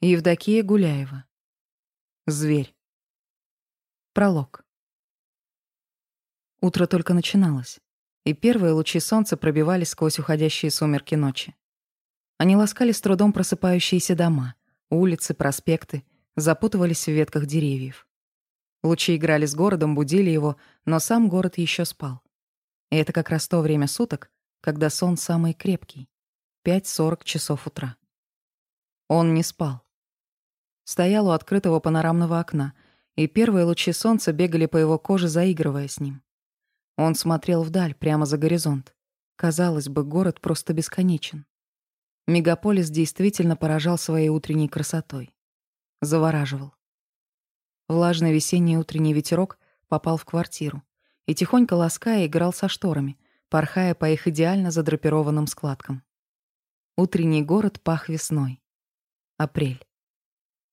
Евдокия Гуляева. Зверь. Пролог. Утро только начиналось, и первые лучи солнца пробивались сквозь уходящие сумерки ночи. Они ласкали с трудом просыпающиеся дома, улицы, проспекты, запутывались в ветках деревьев. Лучи играли с городом, будили его, но сам город еще спал. И это как раз то время суток, когда сон самый крепкий — 5-40 часов утра. Он не спал. Стоял у открытого панорамного окна, и первые лучи солнца бегали по его коже, заигрывая с ним. Он смотрел вдаль, прямо за горизонт. Казалось бы, город просто бесконечен. Мегаполис действительно поражал своей утренней красотой. Завораживал. Влажный весенний утренний ветерок попал в квартиру и, тихонько лаская, играл со шторами, порхая по их идеально задрапированным складкам. Утренний город пах весной. Апрель.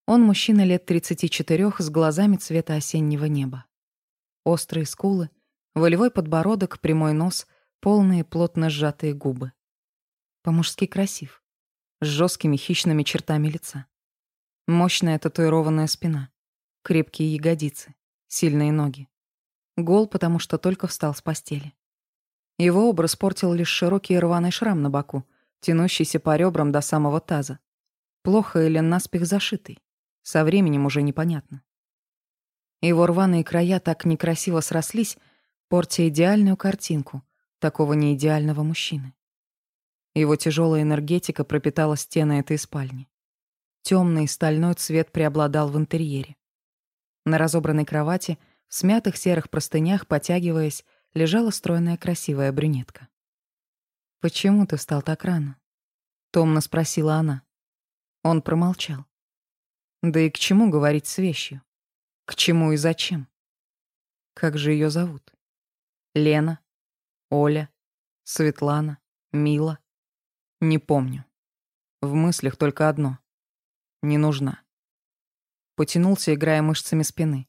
Он мужчина лет 34 с глазами цвета осеннего неба. Острые скулы, волевой подбородок, прямой нос, полные плотно сжатые губы. По-мужски красив, с жесткими хищными чертами лица. Мощная татуированная спина, крепкие ягодицы, сильные ноги. Гол, потому что только встал с постели. Его образ портил лишь широкий рваный шрам на боку, тянущийся по ребрам до самого таза. Плохо или наспех зашитый. Со временем уже непонятно. Его рваные края так некрасиво срослись, портя идеальную картинку такого неидеального мужчины. Его тяжелая энергетика пропитала стены этой спальни. Темный стальной цвет преобладал в интерьере. На разобранной кровати, в смятых серых простынях, потягиваясь, лежала стройная красивая брюнетка. «Почему ты встал так рано?» — томно спросила она. Он промолчал. Да и к чему говорить с вещью? К чему и зачем? Как же ее зовут? Лена? Оля? Светлана? Мила? Не помню. В мыслях только одно. Не нужна. Потянулся, играя мышцами спины.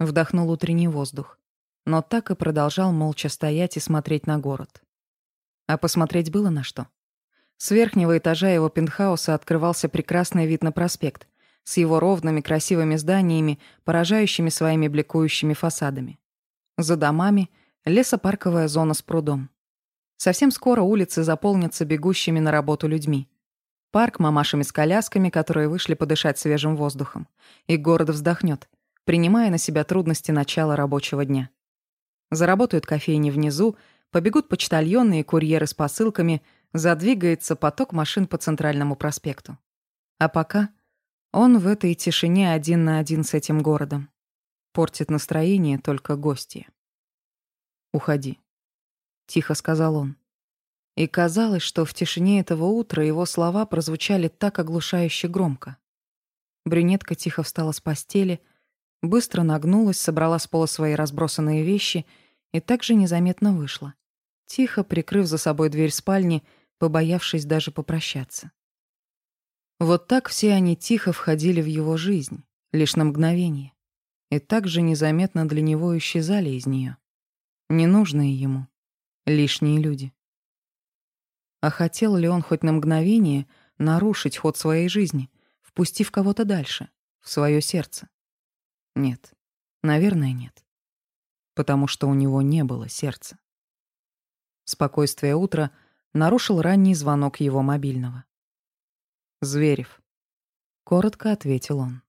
Вдохнул утренний воздух. Но так и продолжал молча стоять и смотреть на город. А посмотреть было на что. С верхнего этажа его пентхауса открывался прекрасный вид на проспект, с его ровными красивыми зданиями, поражающими своими бликующими фасадами. За домами — лесопарковая зона с прудом. Совсем скоро улицы заполнятся бегущими на работу людьми. Парк мамашами с колясками, которые вышли подышать свежим воздухом. И город вздохнет, принимая на себя трудности начала рабочего дня. Заработают кофейни внизу, побегут почтальоны и курьеры с посылками, задвигается поток машин по центральному проспекту. А пока он в этой тишине один на один с этим городом. Портит настроение только гости. «Уходи», — тихо сказал он. И казалось, что в тишине этого утра его слова прозвучали так оглушающе громко. Брюнетка тихо встала с постели, быстро нагнулась, собрала с пола свои разбросанные вещи и также незаметно вышла, тихо прикрыв за собой дверь спальни, побоявшись даже попрощаться. Вот так все они тихо входили в его жизнь, лишь на мгновение, и так же незаметно для него исчезали из нее. Ненужные ему, лишние люди. А хотел ли он хоть на мгновение нарушить ход своей жизни, впустив кого-то дальше, в свое сердце? Нет, наверное, нет. Потому что у него не было сердца. Спокойствие утра нарушил ранний звонок его мобильного. Зверев. Коротко ответил он.